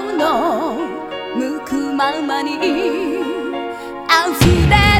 の向くままに溢れ